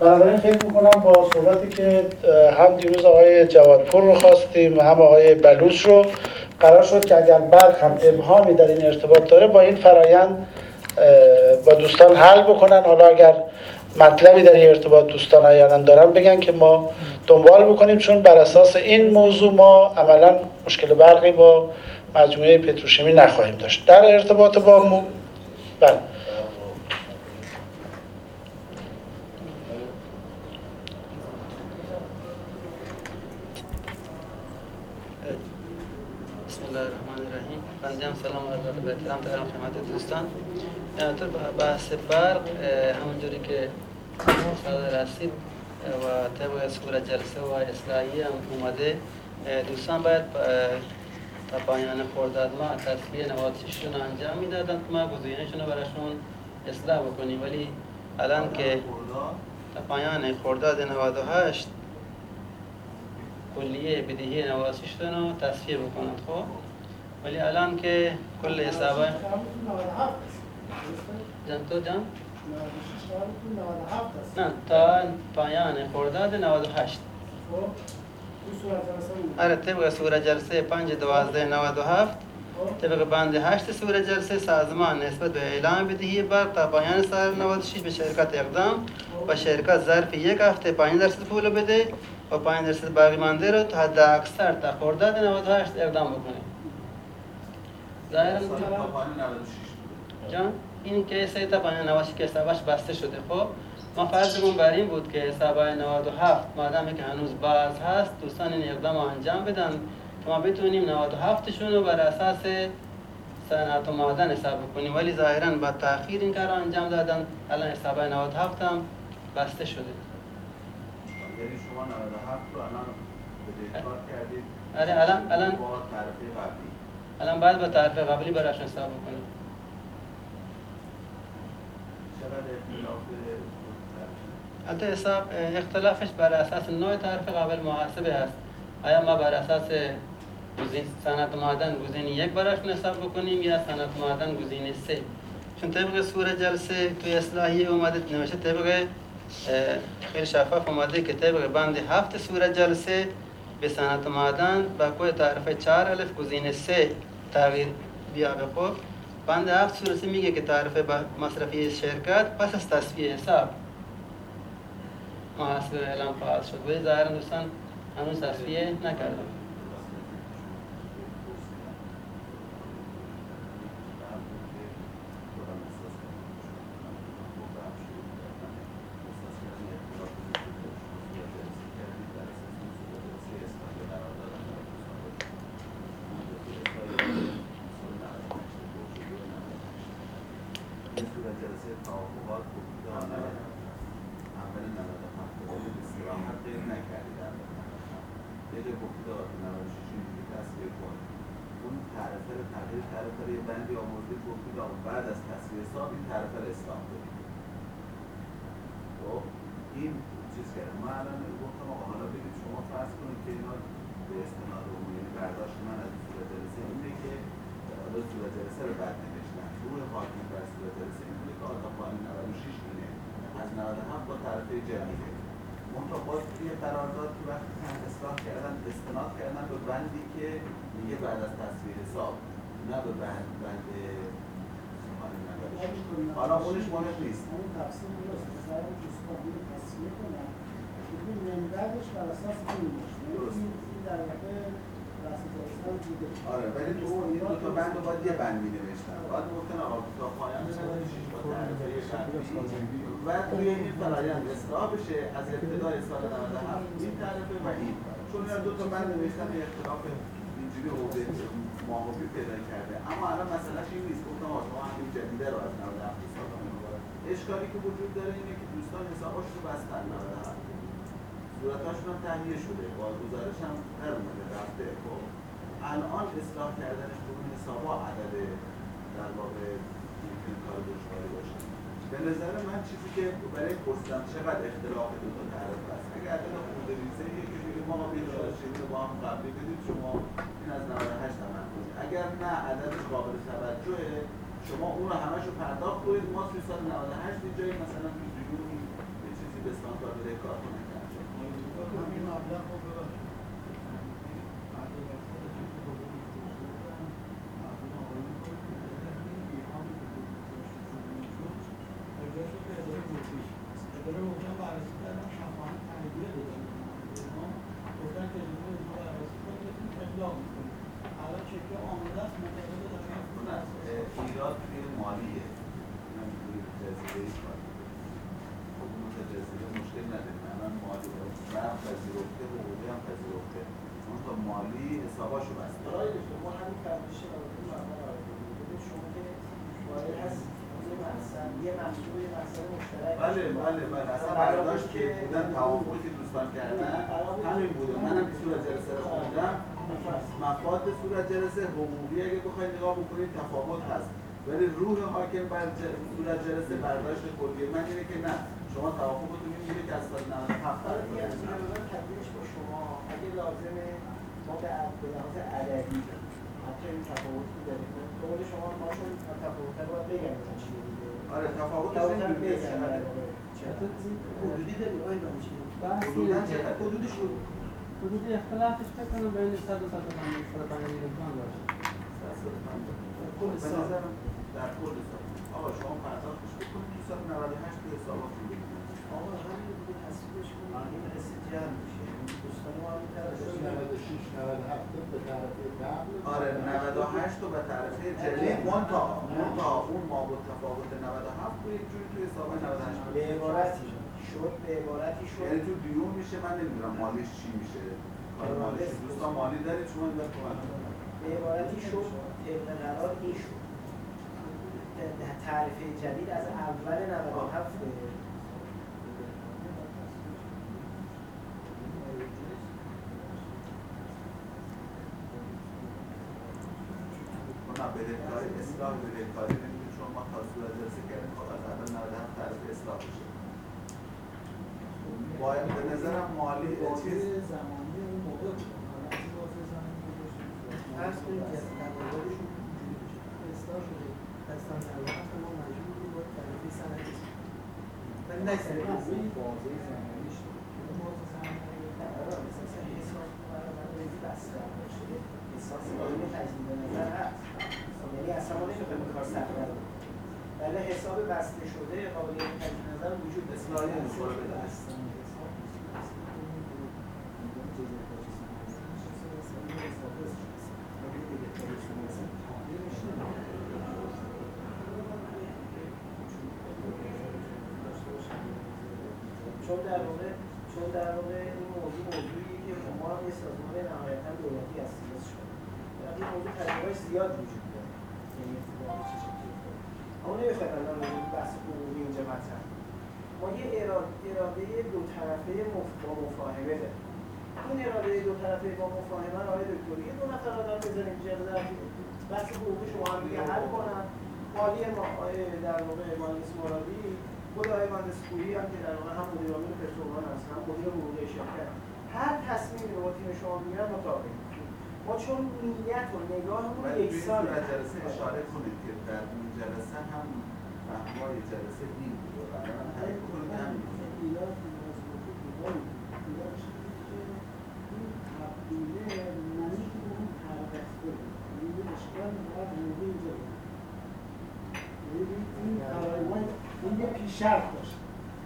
بنابراین فکر می‌کنم با صحبتی که هم دیروز آقای جوادپور رو خواستیم هم آقای بلوچ رو قرار شد که اگر برق هم ابهامی در این ارتباط داره با این فرایند با دوستان حل بکنن. حالا اگر مطلبی در این ارتباط دوستان احیانا دارن بگن که ما دنبال بکنیم چون بر اساس این موضوع ما عملا مشکل برقی با مجموعه پتروشیمی نخواهیم داشت. در ارتباط با مو... بله بنده هم سلام احترام دارم خدمت دوستان. تو بحث برق همونجوری که استاد رسید و طبق سور جلسه و اصلاحی هم اومده. دوستان باید تا پایان خورداد ما تصفیه نواتششون انجام می‌دادن. ما گزینشون رو براشون اصلاح بکنیم. ولی الان که تا پایان خورداد 98 کلیه بدهی نواتششون رو تصفیه بکنند خب؟ ولی الان که کل حسابه جان تو جان؟ نه تا پایان خرداد 98 آره طبق سوره جلسه 5 12 97 طبق بند 8 سوره جلسه سازمان نسبت به اعلام بدهی بر تا پایان سال 96 به شرکت اقدام و شرکت ظرف یک هفته 5 درصد پول بده و 5 درصد باقی مانده رو تا حد اکثر تا خرداد 98 اقدام بکنه. ظاهرا جان این که سه تا پایان 96 که حسابش بسته شده. خب ما فرضمون بر این بود که حساب 97 مادامی که هنوز باز هست دوستان این اقدام انجام بدن که ما بتونیم 97 شون رو بر اساس صنعت و معدن حساب کنیم ولی ظاهرا با تاخیر این کار انجام دادن. الان حساب 97 هم بسته شده. یعنی شما 97 رو الان به کردید. آره الان الان با تعرفه قبلی. الان بعد با تعرفه قبلی براش حساب کنیم البته حساب اختلافش بر اساس نوع تعرفه قابل محاسبه است. آیا ما بر اساس گزین صنعت معدن گزینه یک براش حساب بکنیم یا صنعت معدن گزینه سه؟ چون طبق سوره جلسه توی اصلاحیه اومده نوشته طبق خیلی شفاف اومده که طبق بند هفت سوره جلسه به صنعت معدن با کوی تعرفه چهار الف گزینه سه تغییر بیابه خب؟ بند هفت میگه که تعرفه مصرفی شرکت پس از تصفیه حساب. محاسبه اعلام خواهد شد. ولی ظاهرا دوستان هنوز تصفیه نکردم حالا اونش مهم نیست اون تفسیر درست سر دوستان این تصویه کنن ببین منبعدش بر اساس این درست این در واقع آره ولی تو اون دو تا بند باید یه بند می نوشتن باید گفتن آقا تا پایان و توی این فرایند اصلاح بشه از ابتدای سال 97 این تعرفه و این چون دو تا بند نوشتن اختلاف اینجوری حوزه معاملی پیدا کرده. اما الان مسئلهش این نیست. گفتم آقا همین جدیده رو از 97 اشکالی که وجود داره اینه که دوستان حساباش رو بستن 97 صورتاشون هم تهیه شده. با گزارش هم در اومده رفته خب. الان اصلاح کردنش به اون حسابا عدد در واقع کار دشواری باشه. به نظر من چیزی که برای پرسیدم چقدر اختلاف دو تا طرف هست اگه عدد خورده ریزه که بگیم ما بیل رو با هم قبلی بدید شما این از 98 تمام کنید اگر نه عددش قابل توجهه شما اون رو همش رو پرداخت کنید ما توی سال 98 یه جایی مثلا تو جیبون کارتون نکرده همین مبلغ رو ببخشید. اداره محکم بررسی کردن شفاهان تاییدیه دادن ما گفتن که اجازه بدید ما بررسی کنیم بتونیم ابلاغ می‌کنیم الان چکه آماده است منتظر داریم اون از ایراد توی مالیه من توی جزیره کار اون جزیره مشکل نداریم الان مالی برم پذیرفته حقوقی هم پذیرفته اون تا مالی حساباشو بسته آقای دکتر ما همین فرمایش قانونی معمول آقای دکتر. ببین شما که قائل هست یه مقصد یه محصول یه مقصد مشترک بله بله بله. اصلا برداشت که بودن توافقی که دوستان کردن. همین بوده منم که صورت جلسه رو خوندم. مفاد صورت جلسه حقوقی اگه بخواید نگاه بکنید تفاوت هست. ولی روح حاکم بر صورت جلسه برداشت کلی من اینه که نه. شما توافقتون می‌گیره که از سال 97 حالا دیگه از مقدار تبدیلش با شما. اگه لازمه ما به لحاظ عددی حتی این تفاوتی داریم. به قول شما ما چون تفاوت رو باید بگم چیه آره تفاوت چقدر. حدودی داریم حدوداً چقدر؟ حدودش رو حدود اختلافش فکر کنم بین 100 و 150 150 میلیون باشه. کل سال در کل سال آقا شما پرداختش بکنید تو سال 98 تو حساباتون بگیرید آقا همین تصویبش کنیم این رسید جمع میشه دوستان ما هم آره 98 رو به طرفه جلی. منتا منتا اون ما با تفاوت 97 رو یک جوری توی حساب 98 به عبارتی شد. به عبارتی یعنی شد تو دیون میشه من نمی‌دونم مالیش چی میشه. کار مالیش دوستان مالی دارید کمک کنید به عبارتی شد طبق قرار این شد تعرفه جدید از اول 97 نه بدهکاری اصلاح بدهکاری نمی‌دونید شما ما تا صورت جلسه کردیم خب از اول 97 طرف اصلاح بشه. باید به نظرم مالی چیز زمانی اون موقع فرض کنید که. تقاضاشون اصلاح شده. سال 97 ما مجبور بودیم باید تعرفه سنتی ولی نه این بازه زمانیش بازه زمانی آره، اساسا احساس بسته شده. احساس تجدید نظر هست. ما نمی‌خوایم این کار سخت رو ولی حساب بسته شده قابلیت تجدید نظر وجود. اصلاحی به دست. چون در واقع چون در واقع این موضوع موضوعی که ما هم یه سازمان نهایتا دولتی هستیم بس شد و این موضوع تجربهش زیاد وجود راجع به بحث حقوقی اینجا مطرح. ما یه اراده, اراده دو طرفه با مفاهمه داریم. این اراده دو طرفه با مفاهمه رو آقای دکتر یه دو نفر آدم بزنیم اینجا در بحث حقوقی شما هم دیگه حل کنن. مالی ما در واقع مهندس مرادی خود آقای مهندس پوری هم که در واقع هم مدیر عامل پترومان هست هم مدیر حقوقی شرکت هر تصمیمی رو با تیم شما می‌گیرن مطابق. ما چون نیت و نگاهمون یکسان صورت جلسه اشاره کنید که در اون جلسه هم فهمای جلسه این بود. و قرار تعریف کنید که همین این. یعنی یه اشکال باید موقع اینجا بود. یعنی این یه پیش شرط داشت.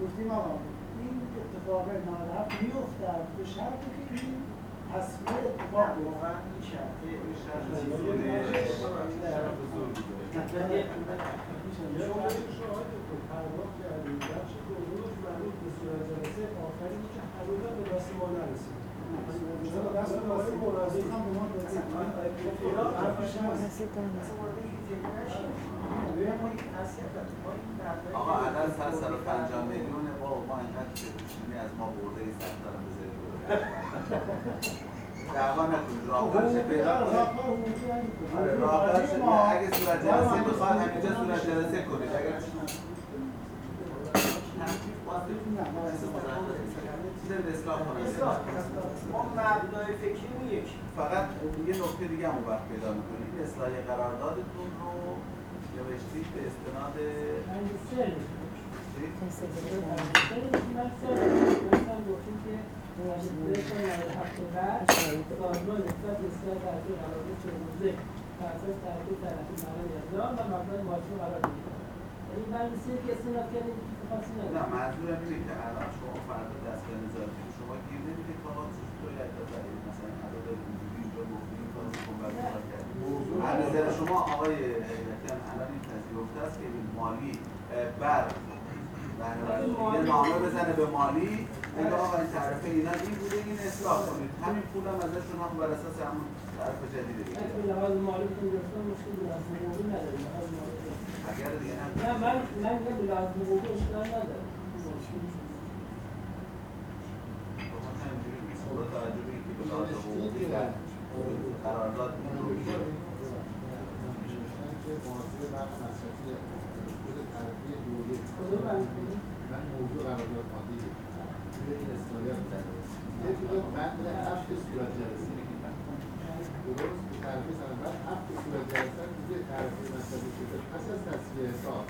گفتیم آقا این اتفاق 97 میافتد. به شرطی که این تصویر اتفاق. واقعا این شرطه آقا عدد سر سر پنجاه میلیون با ما اینقدر که از ما برده ای سختر هم بذاریم دعوا نکنید راهکارش پیدا کنید. آره راهکارش اگه صورت جلسه بخواد همینجا صورت جلسه کنید. اگر ما مبنای فکری اون یکی فقط یه نکته دیگه هم وقت پیدا می‌کنید اصلاح قراردادتون رو نوشتید به استناد چی؟ سازمان نسبت به اصلاح تعرفه قرارداد چهارمزه بر اساس و مبلغ واجب قرار من مثل که استناد کردیم که خاصی نه منظورم که شما فردا شما گیر نمی‌دید تا باید تو دارید مثلا عدد اینجوری اینجا گفتی این کار نظر شما آقای حکم الان این است که این مالی بر یه نامه بزنه به مالی بگه آقا این تعرفه اینا این بوده این اصلاح کنید. همین پول هم ازشون هم بر اساس همون تعرفه جدیده من بگیرید لحاظ مالی که گرفتم مشکل به لحاظ حقوقی نداریم لحاظ مالی. اگر دیگه نه. من من میگم به لحاظ حقوقی اشکال نداره قرارداد این رو بند من. موضوع قرارداد یه جلو متن هفت صورت جلسه درست تعریف سند بعد هفت صورت جلسه تعریف مطلبی شده پس حساب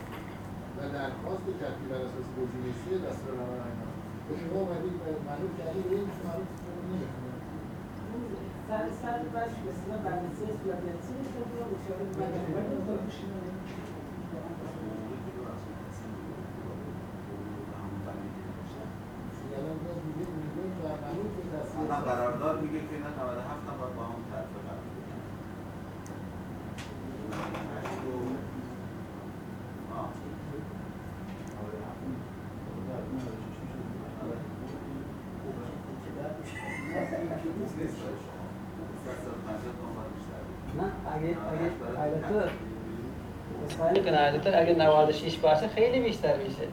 و درخواست کتبی بر اساس گزینه سه دستور اینا به شما اومدید معلوم کردید این شما رو نمی‌خونم سر سر بش به اصطلاح بررسی صورت جلسه که مشاور الان باز میگه میگه و معلوم که تصویه الان حساب قرارداد میگه که اینا 97 هم باید با همون تعرفه قرار بگیرن. آه. نیست برای شما. 350 تومن باید بیشتر بگیرن. نه اگه اگه ایالتر اگه 96 باشه خیلی بیشتر میشه.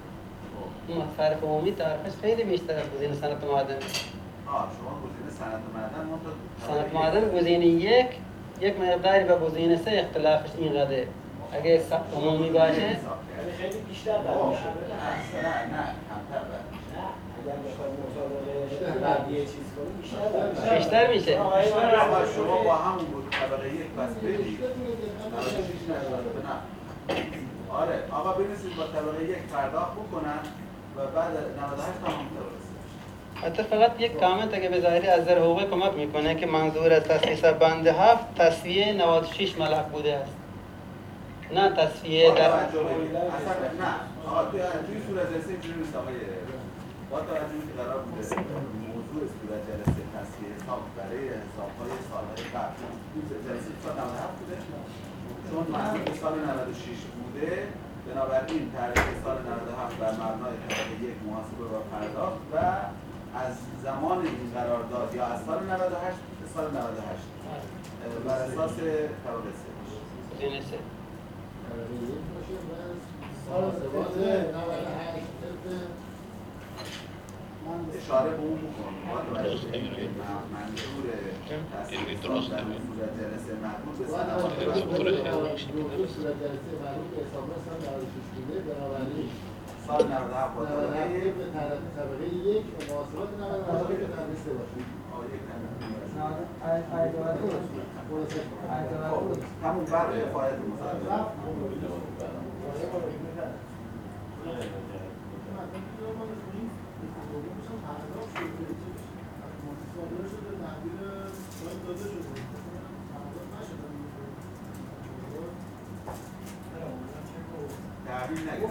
اون صرف عمومی تعرفش خیلی بیشتر از گزینه صنعت معدن. آه شما گزینه صنعت معدن صنعت معدن گزینه یک یک مقداری به گزینه سه اختلافش اینقدره. اگه عمومی باشه. یعنی خیلی بیشتر بر میشه نه نه کمتر اگر بخوای مطابق بعدیه چیز بیشتر میشه. شما با همون بود. طبقه یک بس بدید 96 نشده نه آره آقا بنویسید با طبقه یک پرداخت بکنن و بعد 98 تمام برسه حتی فقط یک کامنت اگه به ظاهری از نظر حقوقی کمک می‌کنه که منظور از تصفیه بند هفت تصفیه 96 ملک بوده است. نه تصفیه در اصلا نه. آقا توی صورت جلسه اینجوری نیست آقای با توجه اینکه قرار بوده موضوع صورت جلسه تصفیه حساب برای حساب‌های سال‌های قبل. جلسه سال 97 بوده. چون منظور سال 96 بوده بنابراین تعریف سال 97 بر مبنای طبقه یک محاسبه و پرداخت و از زمان این قرارداد یا از سال 98 به سال 98 اه، بر اساس طبقه سه. میشه. محاسبات 98 طبق اشاره به اون بکن. با توجه به اینکه من- منظور درست در. صورت جلسه مربوط به توجه به صورت جلسه مربوط به حساب سال 96 بوده بنابراین سال 97 با طبقه 97 یک به طبقه یک و محاسبات 98 به طبقه سه باشه همون برق فاید مصادره تحویل نگرفت تحویل نشد.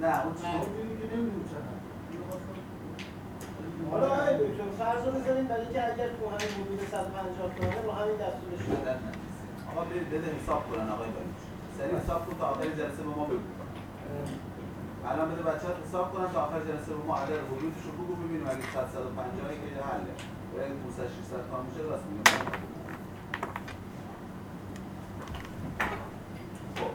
نه اون چیز حالا آقای دکتر فرض رو بزنیم برای که اگر تو همین حدود 150 تومنه با همین دستور نمی‌رسه. آقا برید بده حساب کنن آقای سریع حساب کن تا آخر جلسه به ما بگو. الان بده بچه ها حساب کنن تا آخر جلسه به ما عدد حدودش رو بگو ببینیم اگه 100 150 که حله و اگه 500 600 کام میشه راست میگم. خب.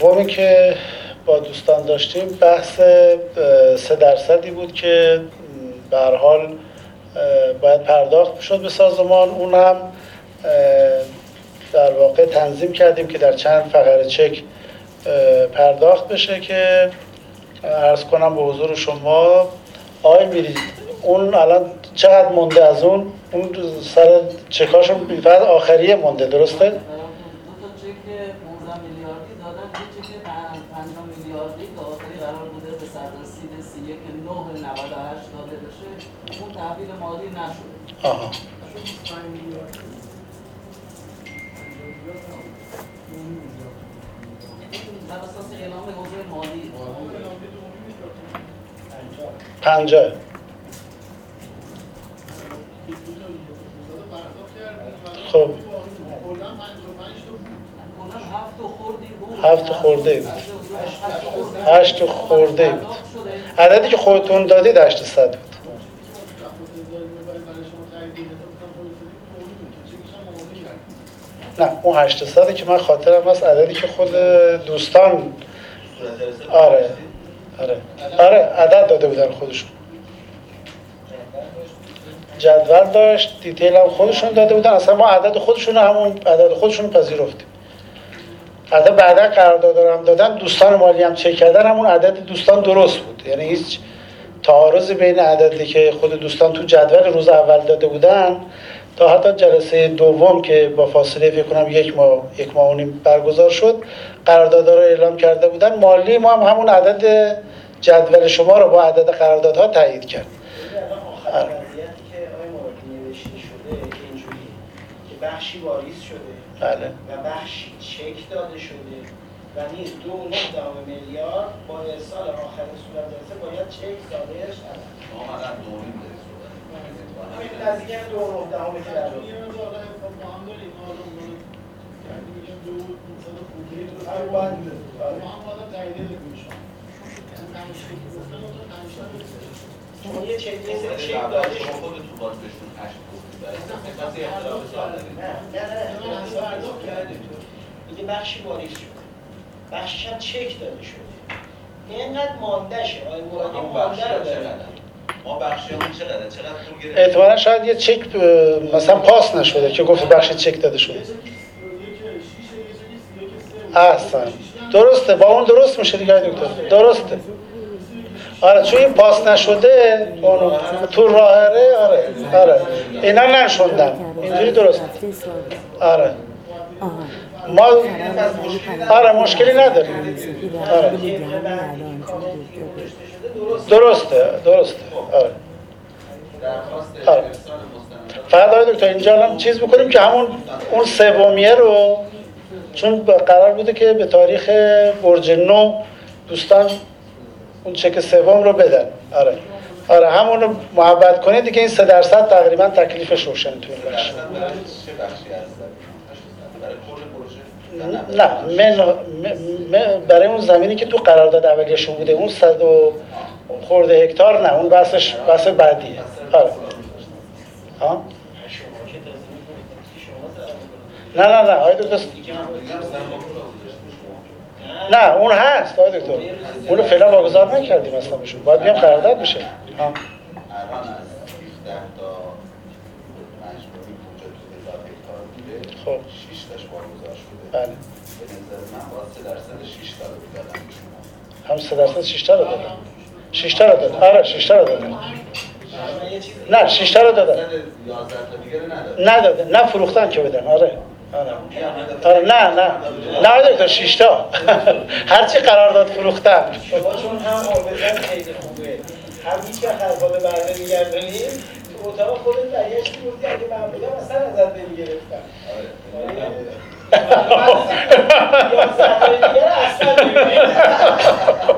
قومی که با دوستان داشتیم بحث سه درصدی بود که به حال باید پرداخت می‌شد به سازمان. اون هم در واقع تنظیم کردیم که در چند فقره چک پرداخت بشه که ارز کنم به حضور شما آقای میری اون الان چقدر مونده از اون؟ اون سر چکاشون فقط آخریه مونده درسته؟ دو تا چک 15 میلیاردی دادن یه چک 5 میلیاردی که آخری قرار بوده به سررسید 31 9 98 داده بشه اون تحویل مالی نشد آها بر اساس اعلام حوزه مالی پنجاه. خب. هفت خورده بود هشت خورده بود عددی که خودتون دادید 800 بود. نه اون 800 که من خاطرم هست عددی که خود دوستان آره. آره. آره عدد داده بودن خودشون. جدول داشت دیتیل هم خودشون داده بودن. اصلا ما عدد خودشون همون عدد خودشون پذیرفتیم. عدد بعدا قرارداد هم دادن دوستان مالی هم چک کردن همون عدد دوستان درست بود. یعنی هیچ تعارضی بین عددی که خود دوستان تو جدول روز اول داده بودن تا حتی جلسه دوم که با فاصله فکر کنم یک ماه یک ماه و نیم برگزار شد قراردادها رو اعلام کرده بودن. مالی ما هم همون عدد جدول شما رو با عدد قراردادها تایید کرد. بخشی واریز شده بله. و بخشی چک داده شده و نیز دو نه میلیارد با ارسال آخر صورت باید چک صادر همین نزدیک دو نه دهمی که در شما یه چک یه سری چک داده شده نه نه نه میگه بخشی واریز شده بخشش هم چک داده شده. اینقدر مانده شه. آقای مرادی مانده رو داره. ما بخشیمون چقدر چقدر پول گرفتیم؟ احتمالا شاید یه چک مثلا پاس نشده که گفت بخش چک داده شده. احسن درسته با اون درست میشه دیگه دکتر. درسته. آره چون این پاس نشده اونو تو راهره آره آره. اینا نشوندن. اینجوری درست. آره. ما آره. مشکلی نداریم. آره. درسته درسته. آره. آره. فقط آقای دکتر اینجا هم چیز بکنیم که همون اون سومیه رو چون قرار بوده که به تاریخ برج نو دوستان اون چک سوم رو بدن. آره. آره همون رو محبت کنید دیگه این سه درصد تقریبا تکلیف شوشن توی این بخش. نه من برای اون زمینی که تو قرارداد اولیشون بوده اون 100 اون خورده هکتار نه اون بسش بس بعدیه. آره. ها؟ نه نه نه آقای دکتر نه اون هست آقای دکتر. اونو فعلا واگذار نکردیم اصلا بشون باید بیم قرارداد بشه ها؟ خب. 6 تاش واگذار شده بله. به نظر من باید 3 درصد 6 تا رو بدن هم 3 درصد 6 تا رو بدن 6 تا رو داد آره 6 تا رو داد نه 6 تا رو داد نداده نه فروختن که بدن آره. آره نه نه. نه آره، دکتر شیشتا. هرچی قرار داد فروختن. شما چون هم آبزن خیلی خوبه. هم هیچ وقت از بالا برده میگردنی تو اتاق خودت برگشتی بودی اگه من بودم اصلا ازت نمی‌گرفتم آره. آره.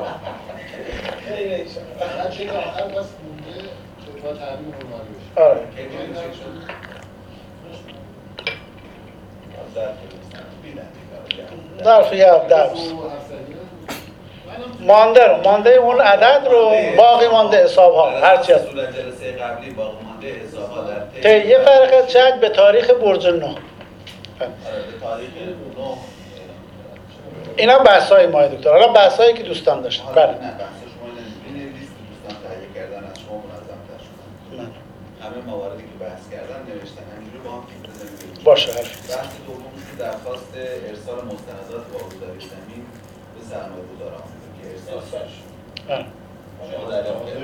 فقط چه آخر بس مونده که با تعبیر معماری بشه. آره. امروز چه شد. 11 تا بیدن. ظرف یه هفته است. مانده رو مانده اون عدد رو باقی مانده حساب ها هرچی هست. صورت جلسه قبلی باقی مانده حسابات در ته یه فرق چک به تاریخ برج نو. آره، به تاریخ 9 اینا بحث های ما دکتر. حالا بحث هایی که دوستان داشتن. بله. همه مواردی که بحث کردن نوشتن. همینجوری با هم باشه حرف بحث دوم درخواست ارسال مستندات واگذاری زمین به سرمایه گذاران که ارسال شد. آره.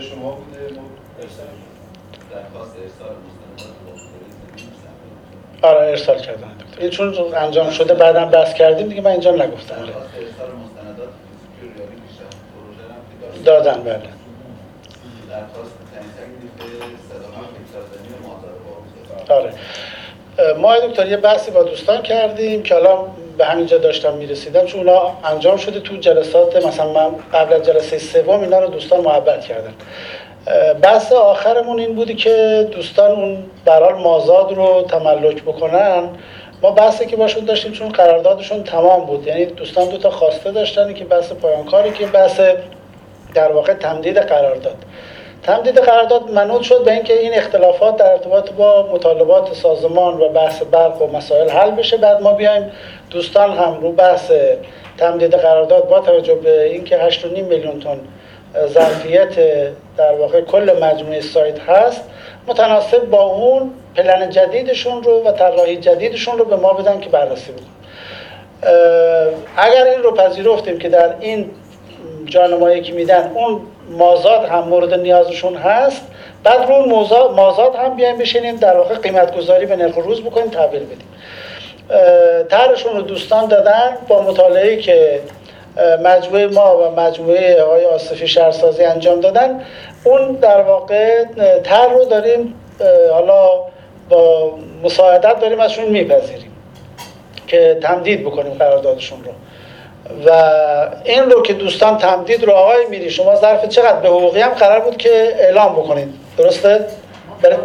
شما بوده ما درخواست ارسال مستندات حقوقی زمین آره ارسال کردن دکتر. این چون انجام شده بعدم بحث کردیم دیگه من اینجا نگفتم. آره. ارسال مستندات. دادن بله. درخواست تعیین تکلیف 107 هکتار زمین مازاد با آره. ما دکتر یه بحثی با دوستان کردیم که الان به همینجا داشتم می‌رسیدم چون اونا انجام شده تو جلسات مثلا من قبل از جلسه سوم اینا رو دوستان محبت کردن. بحث آخرمون این بودی که دوستان اون در حال مازاد رو تملک بکنن. ما بحثی که باشون داشتیم چون قراردادشون تمام بود. یعنی دوستان دو تا خواسته داشتن که بحث پایانکاری که بحث در واقع تمدید قرارداد. تمدید قرارداد منوط شد به اینکه این اختلافات در ارتباط با مطالبات سازمان و بحث برق و مسائل حل بشه. بعد ما بیایم دوستان هم رو بحث تمدید قرارداد با توجه به اینکه 8.5 میلیون تن ظرفیت در واقع کل مجموعه سایت هست متناسب با اون پلن جدیدشون رو و طراحی جدیدشون رو به ما بدن که بررسی بکنیم اگر این رو پذیرفتیم که در این جانمایی که میدن اون مازاد هم مورد نیازشون هست. بعد رو مازاد هم بیایم بشینیم در واقع قیمت گذاری به نرخ روز بکنیم تحویل بدیم. طرحشون رو دوستان دادن با مطالعه که مجموعه ما و مجموعه آقای آصفی شهرسازی انجام دادن. اون در واقع طرح رو داریم حالا با مساعدت داریم ازشون میپذیریم که تمدید بکنیم قراردادشون رو. و این رو که دوستان تمدید رو آقای میری شما ظرف چقدر؟ به حقوقی هم قرار بود که اعلام بکنید. درسته؟ حقوقی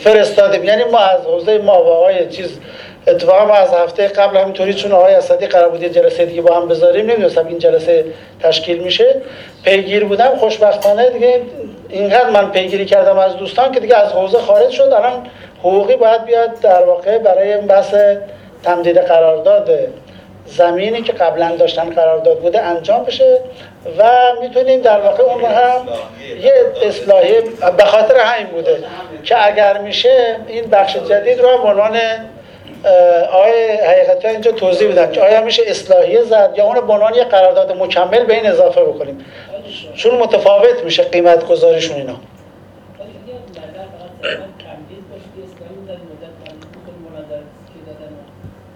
فرستادیم. یعنی ما از حوزه ما و آقای چیز اتفاقا ما از هفته قبل همینطوری چون آقای اسدی قرار بود یه جلسه دیگه با هم بذاریم نمی‌دونستم این جلسه تشکیل میشه. پیگیر بودم. خوشبختانه دیگه اینقدر من پیگیری کردم از دوستان که دیگه از حوزه خارج شد. الان حقوقی باید بیاد در واقع برای بحث تمدید قرارداد زمینی که قبلا داشتن قرارداد بوده انجام بشه و می‌تونیم در واقع اون رو هم یه اصلاحی به خاطر همین بوده که اگر میشه این بخش جدید رو هم به عنوان آقای حقیقتا اینجا توضیح بدن که آیا میشه اصلاحیه زد یا اون رو به عنوان یه قرارداد مکمل به این اضافه بکنیم. چون متفاوت میشه قیمت گذاریشون اینا ولی اگر نظر فقط صرفا تمدید باشه که اسلامی در مدت تمدید بکنیم مناظراتی که دادن و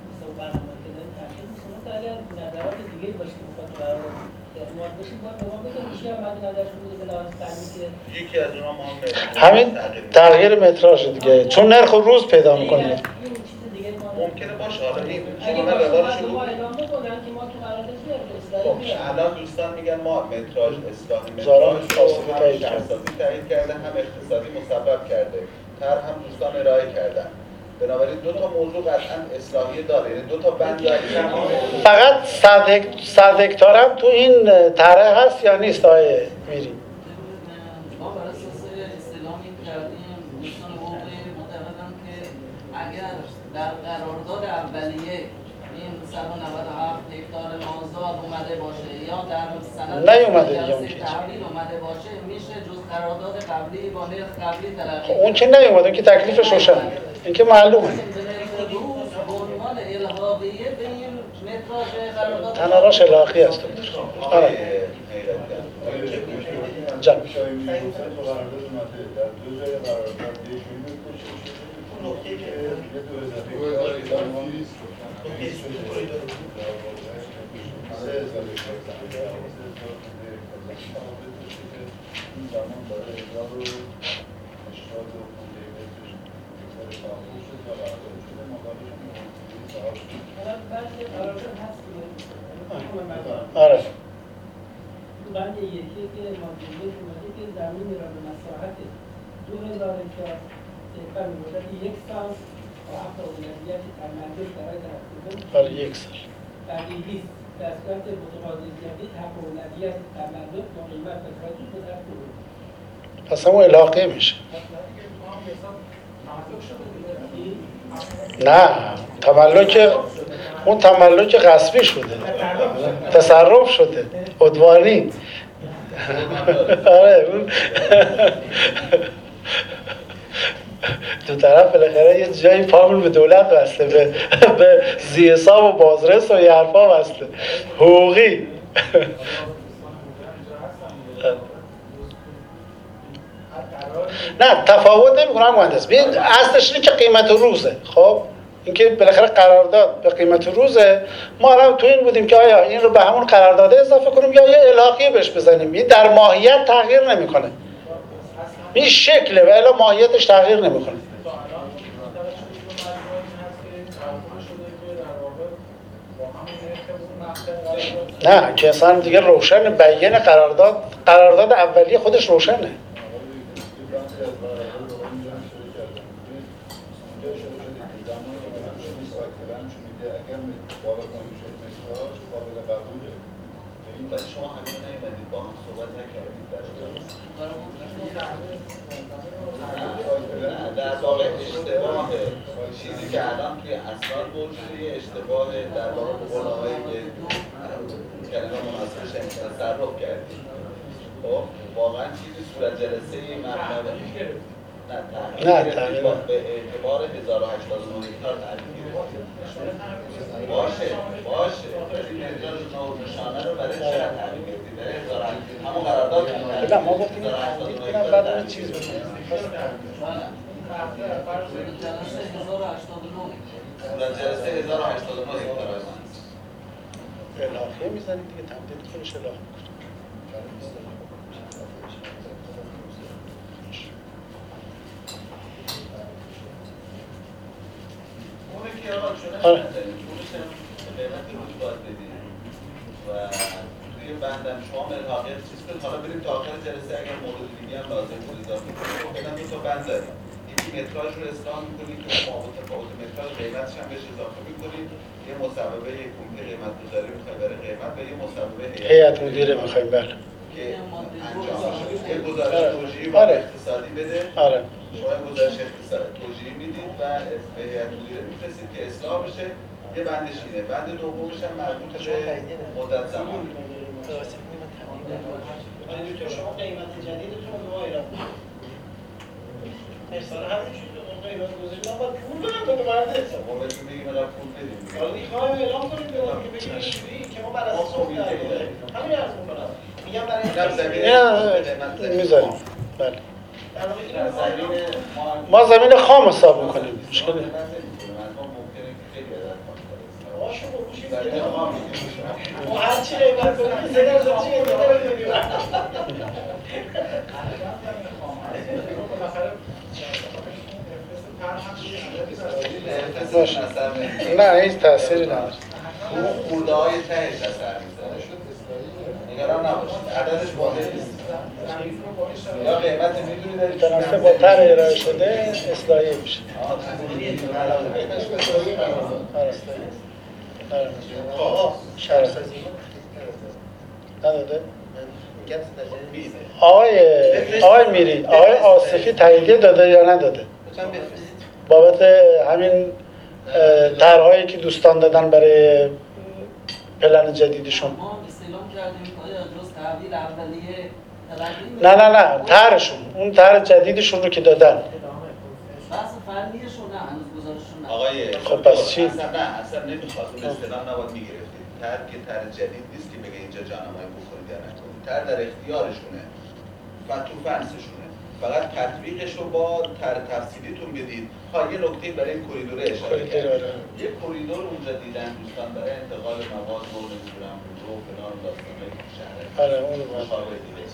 مثلا برنامه که دادن تمدید میشه مثلا اگر نظرات دیگه باشه که بخواد قرار اعتماد بشه باید به ما بگن ایشی هم بعد نظرش بوده به لحاظ فنی که یکی از اونها مهمه همین تغییر متراژ دیگه. چون نرخ روز پیدا می‌کنه ممکنه باشه حالا این شما روالش رو خب الان دوستان میگن ما متراژ اصلاحی متراژ تایید کرده. هم اقتصادی مسبب کرده. طرح هم دوستان ارائه کردن. بنابراین دو تا موضوع قطعا اصلاحی داره. یعنی دو تا بند فقط صد هک- صد هکتار هم تو این طرح هست یا نیست آقای میری؟ ما اساس استعلامی کردیم. دوستان حقوقی معتقدم که اگر در قرارداد اولیه این 197 هکتار مازاد اومده باشه یا در سند نیومده دیگه. تحویل اومده باشه میشه جز قرارداد قبلی با نرخ قبلی تلقی خب اون که نیومده اون که تکلیفش روشن این که معلومه. تناراش الاخی است. دکتر آره. جان. دیگه آره. بند یکی که ماجوریت اومده که زمینی را به مساحت دو هزار یک سال برای یک سال. در متقاضی جدید حق اولویت تمدد با قیمت به درختگان پس همون علاقه میشه. نه تملک اون تملک غصبی شده. تصرف شده. عدوانی. آره دو طرف بالاخره یه جایی پامون به دولت وصله به, به زی حساب و بازرس و یه حرفا وصله حقوقی. نه تفاوت نمی‌کنه مهندس. ببین اصلش اینه که قیمت روزه. خب؟ اینکه بالاخره قرارداد به قیمت روزه. ما الان تو این بودیم که آیا این رو به همون قرارداد اضافه کنیم یا یه الحاقی بهش بزنیم؟ این در ماهیت تغییر نمی‌کنه. این شکله و الا ماهیتش تغییر نمی‌کنه. الان نه که اصلا دیگه روشن بیان قرارداد قرارداد اولیه خودش روشنه. ولی شما نیومدید با هم صحبت نکردید در واقع اشتباه چیزی که الان توی یه اشتباه در واقع به قول که کلمه مناسبش این تصرف کردید خب واقعا چیزی صورت جلسه مبنى نه. با- به اعتبار 1089 هکتار. باشه باشه ولی 1089 نشانه رو برای چقدر تغییر گرفتید برای 1080 همون قرارداد که تغییر نه ما. گفتیم 1089 تمدید هکتار کنم بعد اون چیز جلسه 1089 صورت جلسه 1089 هکتار است. الحاقیه می‌زنید دیگه الحاقی اونه که آقا شده آره. اونش هم به قیمت روز باید بدید و توی بندم شما ملحاقیت چیز کنید حالا بریم تا آخر جلسه اگر مورد دیگه هم لازم بود اضافه کنید فعلا دو تا بند داریم یکی متراژ رو اصلاح می‌کنید که شما متفاوت متراژ قیمتش هم بهش اضافه می‌کنید یه مصوبه یک کمیته قیمت گذاری برای قیمت و یه مصوبه هیئت مدیره می‌خوایم بله. که انجام یه گزارش آره. توجیهی و آره. اقتصادی بده. آره. شما گزارش توجیهی می‌دید و به هیئت مدیره میفرستید که اصلاح بشه یه بندش اینه بند دومش هم مربوط به مدت زمان شما قیمت جدیدتون رو ما همین اون قیمت گذاری من باید پول بدم به مرد حساب ما بهتون بگیم مقدار پول بدیم حالا می‌خوایم اعلام کنیم به که بگیم اینجوری که ما بر اساس اون همین عرض می‌کنم میگم برای می‌ذاریم بله این ما زمین خام حساب می‌کنیم مشکلی. باشه. این. نه هیچ تأثیری نداره خورده های تهش اثر. نگران نباشید. عددش واحد نیست. یا قیمت می‌دونید متناسب با تر ارائه شده اصلاحی میشه. آره. آره. آره. نداده؟ آقای آقای میری آقای آصفی تاییدیه داده یا نداده؟ بابت همین طرحهایی که دوستان دادن برای پلن جدیدشون ما استعلام کردیم. نه نه نه طرحشون اون طرح جدیدشون رو که دادن. بحث فنیشون نه هنوز گزارششون نه. آقای خب پس چی؟ اصلا نه اصلا نمی‌خواست اون اصطلاح نباید می‌گرفتید تر که تر جدید نیست که بگه اینجا جانمایی بکنید یا نکنید. تر در اختیارشونه و تو فنسشونه. فقط تطبیقش رو با تر تفصیلیتون بدید. ها یه نکته برای این کوریدور اشاره کرد آره. یه کوریدور اونجا دیدن دوستان برای انتقال مواد نمی‌دونم رو فلان داستانه شهر آره، اون رو باید. مشابه دیگه.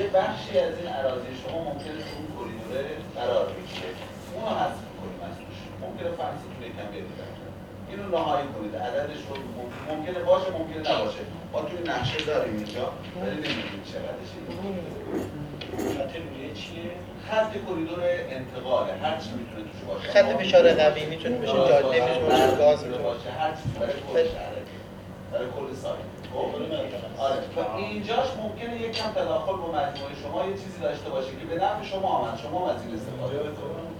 یه بخشی از این اراضی شما ممکنه تو اون کوریدوره قرار بگیره. اونو حذف کنیم از توش. ممکنه فنسیتون یکم بدید. اینو نهایی کنید. عددش رو مم- ممکنه باشه ممکنه نباشه. ما توی نقشه داریم اینجا ولی نمی‌دونیم چقدرشه. خط کوریدور انتقاله هر چی می‌تونه توش باشه. خط فشار قوی می‌تونه بشه جاده می‌تونه باشه گاز می‌تونه باشه هر چی برای کل شهره برای کل سایت. خب؟ آره. و اینجاش ممکنه یکم تداخل با مجموعه شما یه چیزی داشته باشه که به نفع شما آمد شما از این استفاده کنید.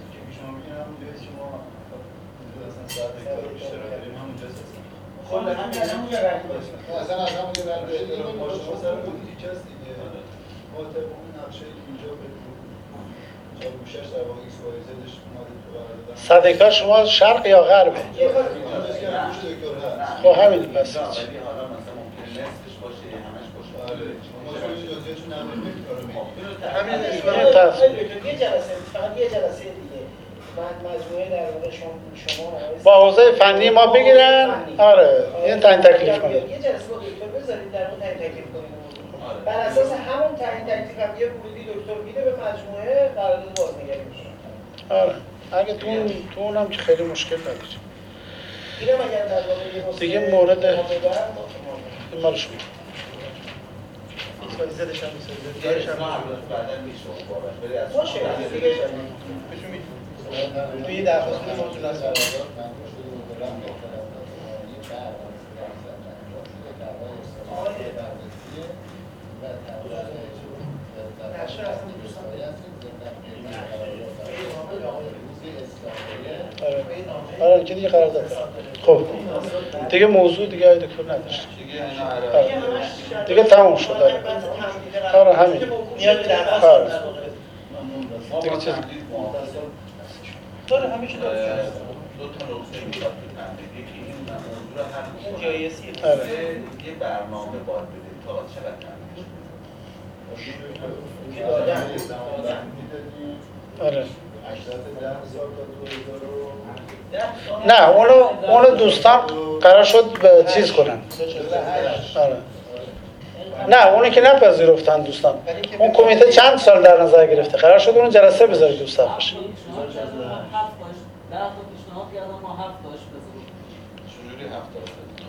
خب به همین همون یه رنگ باشه. اصلا از همون یه برداشت دیگه صدکا شما شرق یا غربه خب همین پس همین کنید. فقط یه جلسه دیگه با حوزه فنی ما بگیرن. آره یه تعیین تکلیف کنیم یه جلسه با دکتر بذارید در اون تعیین تکلیف کنیم آره. بر اساس همون تعیین تکلیف هم یه ورودی دکتر میده به مجموعه قرارداد بازنگری میشه. آره. اگه تو اون تو اونم که خیلی مشکل نداره اینم اگر در واقع دیگه مورد- مال شما. هم میشه باشه. دیگه. توی درخواست آره که دیگه قرار داد خب دیگه موضوع دیگه آقای دکتر نداشت دیگه. آره. دیگه تموم شد آره. آره، همین. آره. دیگه چیز-. آره، درست اه، شده. دو تا نکته می‌خواد یکی این موضوع. آره. یه- یه برنامه باید بدید تا چقدر تمدید که دادن. دادن. آره. نه نه اونو اونو دوستان قرار شد به چیز کنن. آره. نه اونی که نپذیرفتن دوستان. اون کمیته چند سال در نظر گرفته؟ قرار شد اون جلسه بذارید دوست بشه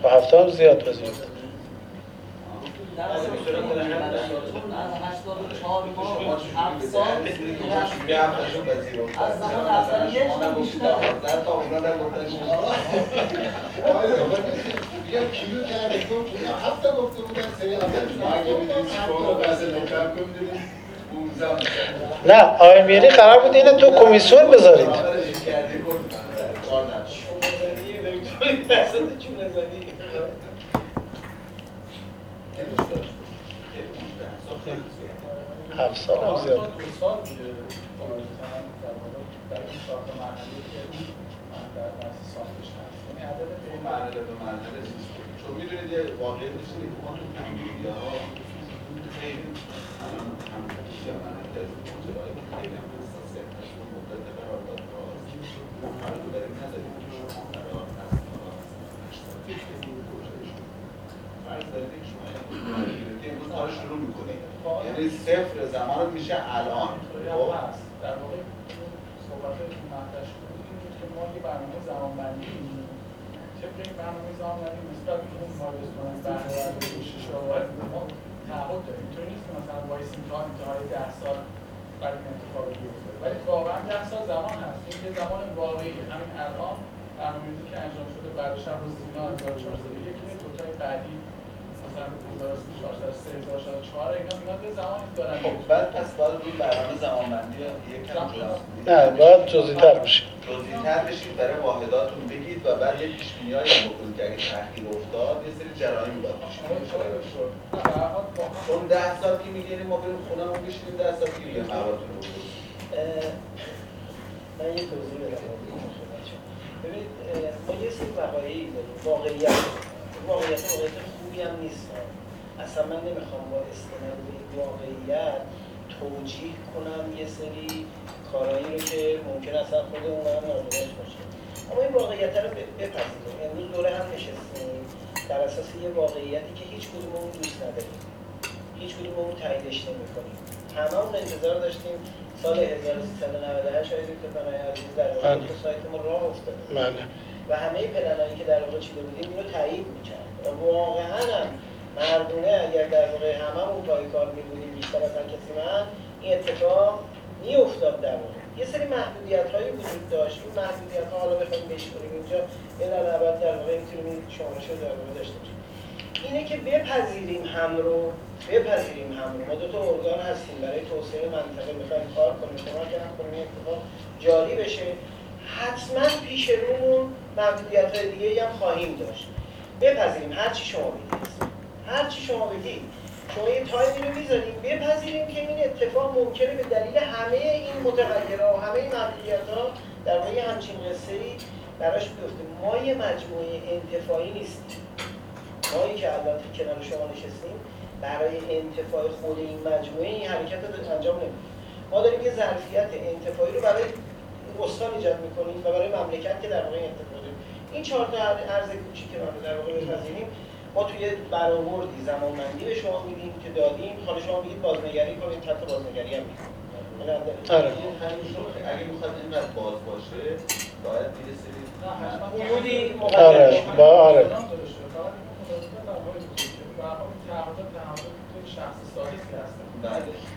هفت داشت ده تا از هشتاد و چهار ماه هفت سال یه هفتهشون پذیرفتن. از زمان اول یک شما نگفتید بیشتر. دوازده تا اونا نگفتن میگم کیلو کرده گفت اینا هفته گفته بودن سری اول اگه می‌دونید شما بس نکر کنید 15 میشه نه آقای میری قرار بود اینو تو کمیسیون بذارید آخرش کردی گفت کار نداشت. یه پونزده سال خیلی زیاده. هفت سال هم زیاد دوستان بوده مثلا در واقع در این ساخت محلی که من در مؤسسه ساختش هست عدد اون خیلی مرحله به مرحله چیز کنید. چون می‌دونید یه واقعیت چیزی که ما تو تمدیدی ها خیلی الان هم بیشتر من از موضوعایی که خیلی هم حساسیت و مدت قراردادها هست. قرار رو داریم نداریم که شما قرار هست قرار هست که شما مدیریتی امروز کار شروع می‌کنید یعنی صفر زمانت میشه الان هم هست در واقع صحبت که مطرح که ما یه برنامه زمانبندی می‌دیم. طبق این برنامه زمانبندی نسبت به اون برداری کوشش رو باید ما تعهد داریم نیست که مثلا وایسیم تا انتهای ده سال برای این اتفاق ولی واقعا ده سال زمان هست این زمان واقعی همین الان برنامه‌ریزی که انجام شده بعد شب روز سینا 1401 اینه دوتای بعدی خب بعد پس باید روی برنامه زمانبندی یکم جز نه باید جزئی‌تر بشه توضیح‌تر بشید برای واحداتون بگید و بعد یه پیش‌بینی‌هایی هم بکنید که اگه تأخیر افتاد یه سری جرایم باید پیش بینی شه. اون ده سال که می‌گیریم ما بریم خونمون بشینیم ده سال که یه موادتون رو من یه توضیح بدم. ببینید ما یه سری وقایعی داریم. واقعیت واقعیت واقعیت خوبی هم نیست اصلا من نمی‌خوام با استناد به واقعیت توجیه کنم یه سری کارهایی رو که ممکن اصلا خود اون هم نادرست باشه. اما این واقعیت رو بپذیریم. امروز دوره هم نشستیم. در اساس یه واقعیتی که هیچ کدوممون دوست نداریم. هیچ کدوممون تاییدش نمی‌کنیم. هممون انتظار داشتیم سال 1398 آقای دکتر پناه عزیز در واقع بله. سایت ما راه افتاده. بله. و همه پلنایی که در واقع چیده بودیم اینو تایید می‌کرد واقعا هم مردونه اگر در واقع هممون پای کار میبودیم بیشتر از کسی من این اتفاق میافتاد در واقع. یه سری محدودیت هایی وجود داشت. این محدودیت ها حالا بخوایم بشکنیم اینجا یه نبرد در واقع می‌تونیم این شمارش رو در واقع داشته باشیم. اینه که بپذیریم هم رو بپذیریم هم رو. ما دو تا ارگان هستیم. برای توسعه منطقه می‌خوایم کار کنیم. کمک هم کنیم این اتفاق جاری بشه. حتما پیش رومون محدودیت های دیگه هم خواهیم داشت. بپذیریم. هر چی شما بگید. هر چی شما بگید. شما یه تایمی رو می‌ذاریم. بپذیریم که این اتفاق ممکنه به دلیل همه این متغیرها و همه این محدودیت در واقع همچین قصه ای براش بیفته. ما یه مجموعه انتفاعی نیستیم. مایی که الان کنار شما نشستیم برای انتفاع خود این مجموعه این حرکت رو انجام نمیدیم. ما داریم یه ظرفیت انتفاعی رو برای استان ایجاد می‌کنیم و برای مملکت که در واقع انتفاع این چهار تا ارز کوچیک که رو در واقع بپذیریم ما توی برآوردی زمانبندی به شما میدیم که دادیم حالا شما میگید بازنگری کنید حتی بازنگری هم می‌کنیم آره. اگه می‌خواد اینقدر باز باشه باید یه سری آره مقدمه با آره شخص هستن.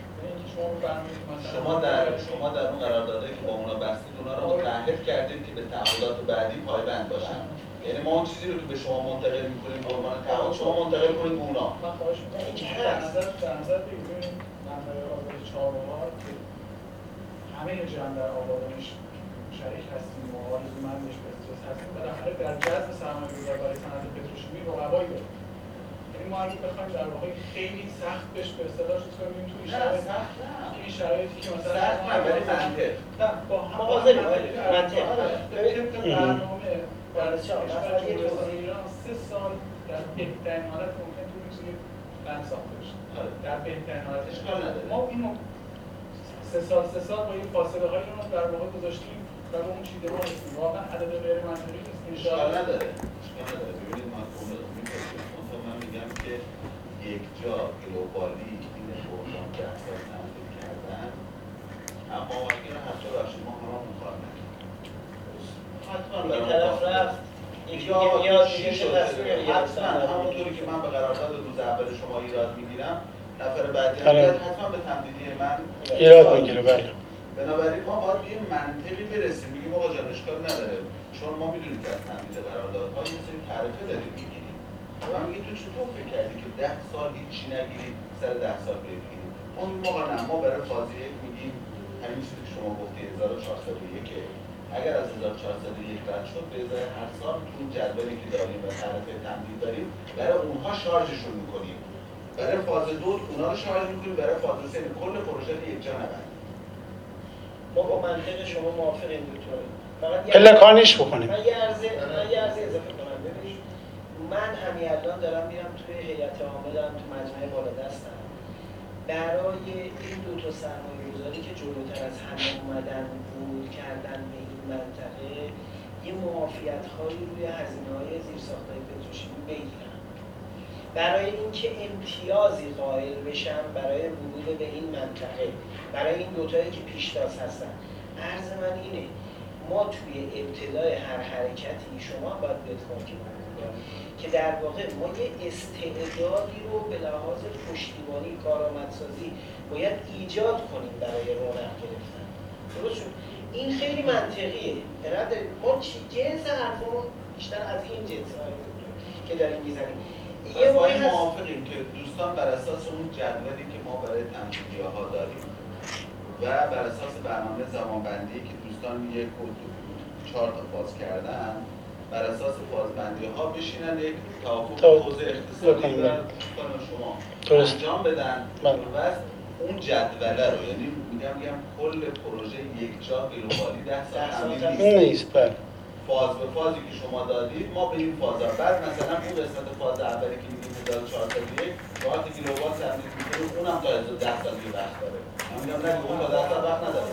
شما در شما در اون قراردادهایی که با اونا بستید اونا رو متعهد کردید که به تعهدات بعدی پایبند باشن. یعنی ما اون چیزی رو که به شما منتقل می‌کنیم به عنوان تعهد شما منتقل کنید به اونا. من خواهش می‌کنم. اینکه در هست. نظر در نظر بگیریم منطقه آباد چهارراه که همه جمع در آبادانش شریک هستیم و آرزومندش به اجاز هستیم. بالاخره در جذب سرمایه‌گذار برای صنعت پتروشیمی رقبایی داریم. یعنی ما اگه بخوایم در واقع خیلی سخت بهش به اصطلاح چیز کنیم توی شرایط. این شرایطی که مثلا سخت نه، ولی منطق. نه با مواظبی، منطق. ببینیم که برنامه برای بسیار، کشور مثلا یه جمهوری اسلامی توضیح. ایران سه سال در بهترین حالت ممکن تو می‌تونید بند ساخته بشه آره. در بهترین حالتش اشکال نداره. ما اینو سه سال سه سال با این فاصله هایی رو در واقع گذاشتیم و به اون چیده ما واقعا عدد غیر منطقی نیست اشکال انشاءالله نداره اشکال نداره ببینید من اون مثلا من میگم که یک جا گلوبالی این بحران ده سال تمدید کردن اما اگه رو حتی بخشید ما همه مخواهد حتما. یه طرف رفت حتما. همونطوری که من به قرارداد روز اول شما ایراد می‌گیرم نفر بعدی آره. حتما به تمدیدی من ایراد می‌گیره بله. بنابراین ما باید به یه منطقی برسیم. میگیم آقا جان اشکال نداره. چون ما می‌دونیم که از تمدید قراردادها یه سری تعرفه داریم. و من میگه تو چطور فکر کردی که ده سال هیچی نگیری سر ده سال بگیریم اون موقع نه ما برای فاز یک میگیم همین چیزی که شما گفتی 1401 اگر از 1401 رد شد به ازای هر سال تو اون جدولی که داریم و تعرفه تمدید داریم برای اونها شارژشون می‌کنیم. برای فاز دو اونا رو شارژ می‌کنیم برای فاز سه کل پروژه رو یک جا ما با منطق شما موافقیم دکتر. فقط یه- بکنیم. من یه عرضه اضافه من همین الان دارم میرم توی هیئت عاملم تو مجمع بالادستم برای این دو تا سرمایه گذاری که جلوتر از همه اومدن ورود کردن به این منطقه یه معافیت هایی روی هزینه های زیر های پتروشیمی بگیرن برای اینکه امتیازی قائل بشم برای ورود به این منطقه برای این دوتایی که پیشتاز هستن. عرض من اینه ما توی ابتدای هر حرکتی شما باید کمک کنید که در واقع ما یه استعدادی رو به لحاظ پشتیبانی کارآمدسازی باید ایجاد کنیم برای رونق گرفتن. درست شد این خیلی منطقیه. ما چی جنس حرفمون بیشتر از این جنس که داریم می‌زنیم. یه ما موافقیم که دوستان بر اساس اون جدولی که ما برای تمدیدی ها داریم و بر اساس برنامه زمانبندی که دوستان یک و دو چهار تا فاز کردن بر اساس فازبندی ها بشینن یک توافق تا- حوزه اقتصادی. و شما درست. انجام بدن بله. و اون جدوله رو یعنی میگم میگم کل پروژه یک جا گلوبالی ده سال. نیست. بله فاز به فازی که شما دادید ما به این فاز بعد مثلا اون قسمت فاز اولی که 1401 راحت کیلووات تمدید می‌کنیم اونم تا 10 سال دیگه وقت داره. من میگم نه اون تا 10 سال وقت نداره.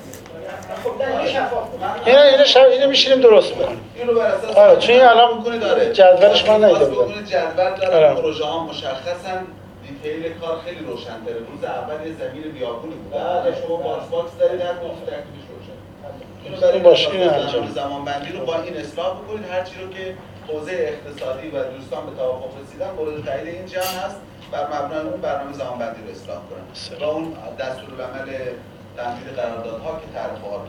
خب نه اینو شفاف اینو اینو شب اینو میشینیم درست می‌کنیم. اینو بر اساس آره، چون این الان می‌کنه داره. جدولش من ندیده باز بودم. جدول آره. داره. پروژه ها مشخصن. دیتیل کار خیلی روشن‌تره. روز اول یه زمین بیابونی بود. بله. الان شما باکس باکس دارید هر کدوم تکلیفش روشن. اینو این برای باشه، این برنامه انجام. زمانبندی رو با این اصلاح بکنید. هر چی رو که حوزه اقتصادی و دوستان به توافق رسیدن مورد تایید این جمع هست بر مبنای اون برنامه زمانبندی رو اصلاح کنن. و اون دستورالعمل تمدید قراردادها که تعرفه ها رو.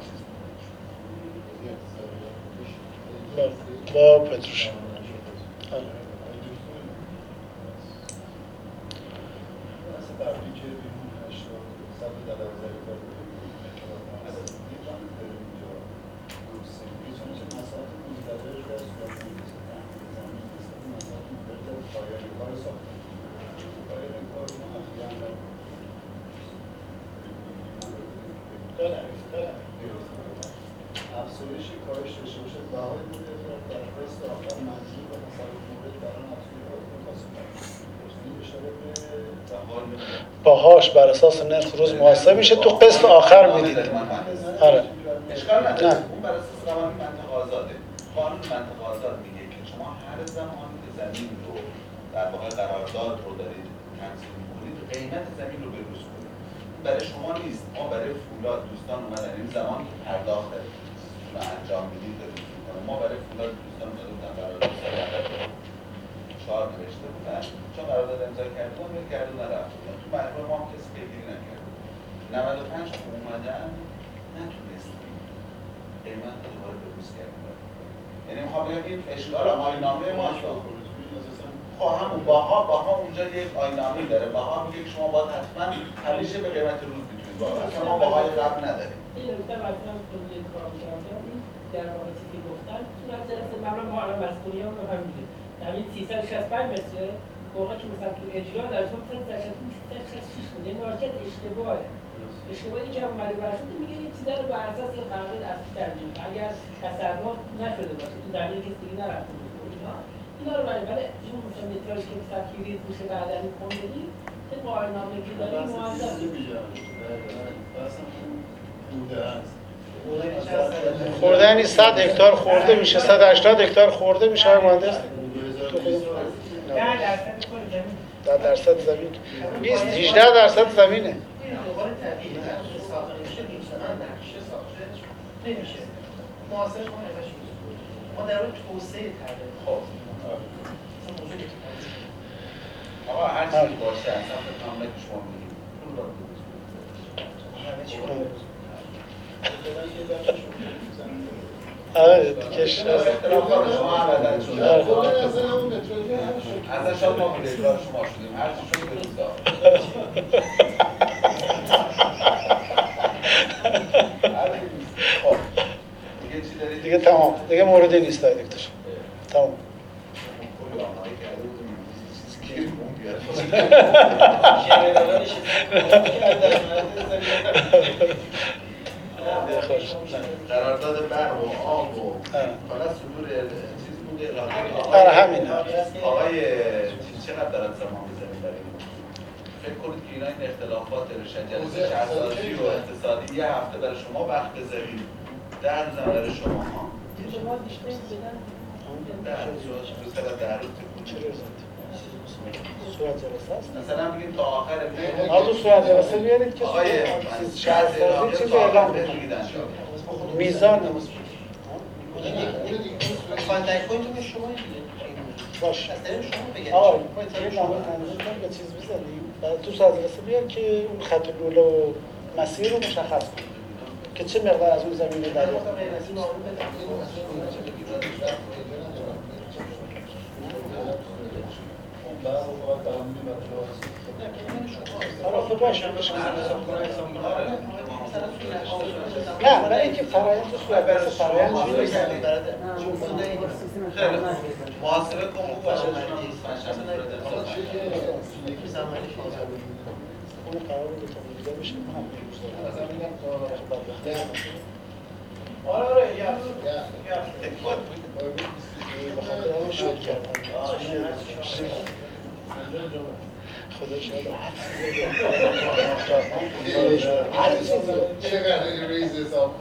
با, پتروش آره. دارم دارم افزایش کاهش داشته باشه بهای بوده در قسط آخر منظور و مصارف مورد بران افزایش کاهش باهاش بر اساس نرخ روز محاسبه میشه. تو قسط آخر می‌دید. آره. اشکال نداره. نه. اون بر اساس قوانین منطقه آزاده. قانون منطقه آزاد میگه که شما هر زمانی که زمین رو در واقع قرارداد رو دارید تنظیم می‌کنید قیمت زمین رو بروز کنید برای شما نیست. ما برای فولاد دوستان اومدن این زمانی که پرداخت رو انجام می‌دید دارید ما برای فولاد دوستان اومده بودن قرارداد چهار نوشته بودن. چون قرارداد امضا کرده بودن میل گردون نرفته بودن تو مجموع ما هم کسی پیگیری نکرده 95 که اومدن نتونستیم. قیمت رو دوباره بروز کردیم یعنی می‌خوام بگم این اشکال آینامه ماست خب همون باها باها اونجا یک آینامه داره. باها میگه که شما باید حتما همیشه به قیمت روز می‌تونید باید اصلا ما باهای قبل نداریم این نکته کلی کار در واقع چیزی که گفتن صورت جلسه مبلغ ما الان مسئولی هم رو هم میده همین 365 متره موقع که مثلا تو اجرا در تو مثلا در 366 بود یعنی مارکت اشتباهه. اشتباهی که هم اومده برشون میگه این چیزا رو بر اساس یه قرارداد اصلی ترجمه. اگر تصرف نشده باشه تو زمین کسی دیگه نرفته باشه. و اینا اینا رو برای برای این مثلا متراژ که مثلا کلیت میشه بعدا می‌خوندید که قاعدنامه که داریم موظف خورده یعنی 100 هکتار خورده میشه 180 هکتار خورده میشه مهندس. در درصد زمین. 20 18 درصد زمینه. نمیشه ما در توسعه خب آقا هر چیزی باشه اصلا شما رو بروز آره شما شدیم هر دیگه تمام. دیگه موردی نیست دکتر. تمام. قرارداد برق و آب و فقط صدور چیز بوده اعلامیه. آره همین. آقای چقدر دارد زمان بزنیم برای؟ فکر کنید که اینا این اختلافات شجرات اساسی و اقتصادی یه هفته برای شما وقت بذارید ده روز هم برای شما ها ده روز ده روز صورت جلسه هست مثلا بگید تا آخر مهر آقا صورت جلسه بیارید که آقای شهرسازی چیز اعلام بکنید میزان باش آقا نامه تنظیم کن به چیز بزنیم بعد تو صورت جلسه بیار که اون خط لوله و مسیر رو مشخص کن که چه مقدار از اون زمین رو دریافت آره خب باشه نه برای اینکه فرایند تو صورت جلسه فرایند چی نیست خیلی خوب. محاسبه کن خوب باشه پنجشنبه صورت خدا شاید هر چقدر ریز حساب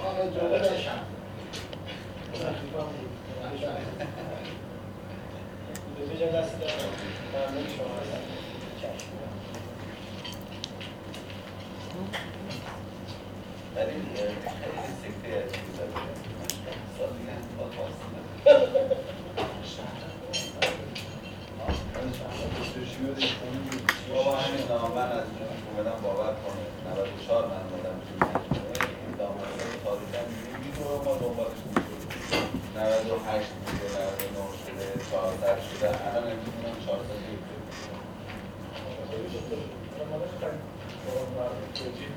ولی خیلی بابا همین نام من از اومدم باور کنه 94 من اومدم توی مجموعه این دامنه تاریخ هم می‌بینیم و ما دنبالش می‌کنیم 98 بوده 99 شده 400 شده الان می‌بینم 400 توجیه